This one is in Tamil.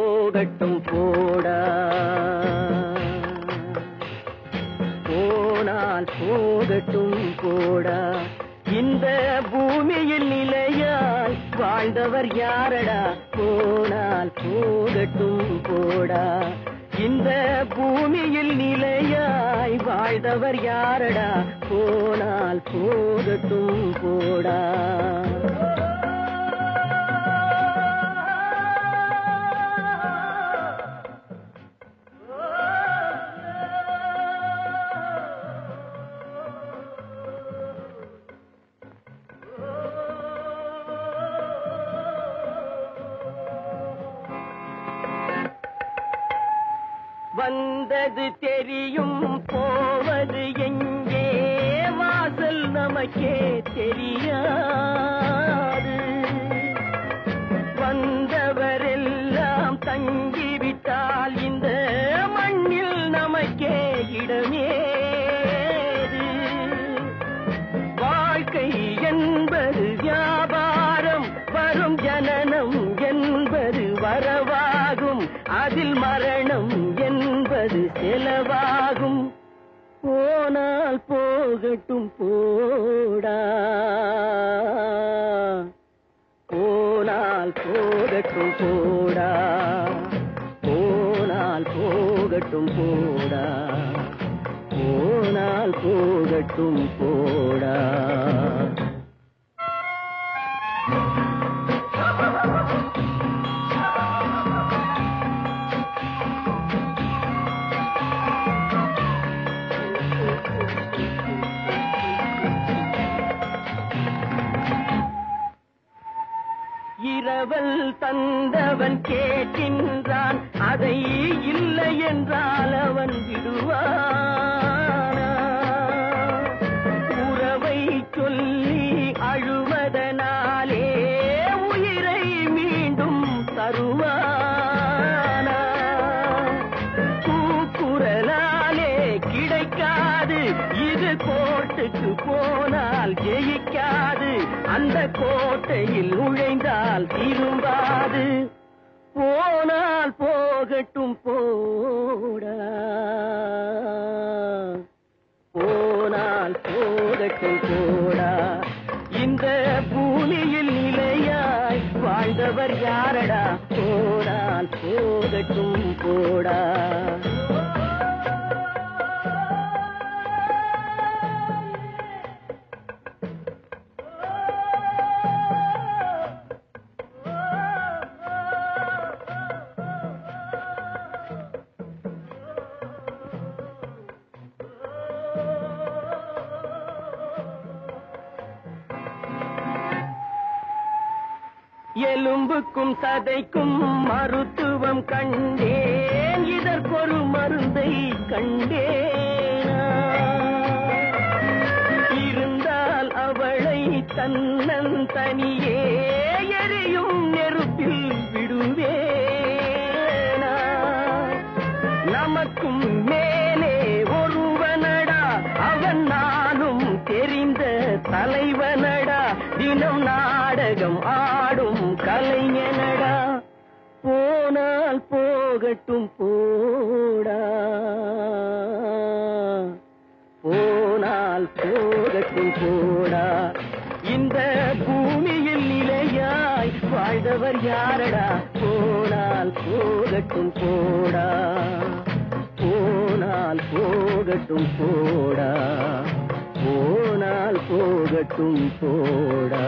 போகட்டும் போடா. போனால் போகட்டும் போடா. இந்த பூமியில் நிலையாய் வாழ்ந்தவர் யாரடா? போனால் போகட்டும் போடா. இந்த பூமியில் நிலையாய் வாழ்ந்தவர் யாரடா? போனால் போகட்டும் போடா. வந்தது தெரியும் போவது எங்கே? வாசல் நமக்கே தெரியாது. வந்தவரெல்லாம் தங்கிவிட்டால் இந்த மண்ணில் நமக்கே இடமேது. வாழ்க்கை என்பது வியாபாரம் வரும் ஜனனம் என்பது வரவாகும். அதில் மரணம் போகட்டும் போடா. போனால் போகட்டும் போடா. போனால் போகட்டும் போடா. போனால் போகட்டும் போடா. தந்தவன் கேட்கின்றான் அதை இல்லை என்றால் அவன் விடுவான்? உறவை சொல்லி அழுவதனாலே உயிரை மீண்டும் தருவானா? கூக்குரலாலே கிடைக்காது இது கோட்டுக்கு போனால் ஜெயிக்காது அந்த கோட்டையில் நுழைந்தால் திரும்ப திரும்பாது போனால் போகட்டும் போடா. போனால் போகட்டும் போடா. இந்த பூமியில் நிலையாய் வாழ்ந்தவர் யாரடா? போனால் போகட்டும் போடா. எலும்புக்கும் சதைக்கும் மருத்துவம் கண்டேன். இதற்கொரு மருந்தை கண்டேன். இருந்தால் அவளை தன்னன் தனியே எரியும் நெருப்பில் விடுவேனா. நமக்கும் மேலே ஒருவனடா அவன் நானும் தெரிந்த தலைவனடா. தினம் நாடகம் ஆடும் போனால் போகட்டும் போடா. போனால் போகட்டும் போடா. இந்த பூமியில் நிலையாய் வாழ்ந்தவர் யாரடா? போனால் போகட்டும் போடா. போனால் போகட்டும் போடா. போனால் போகட்டும் போடா.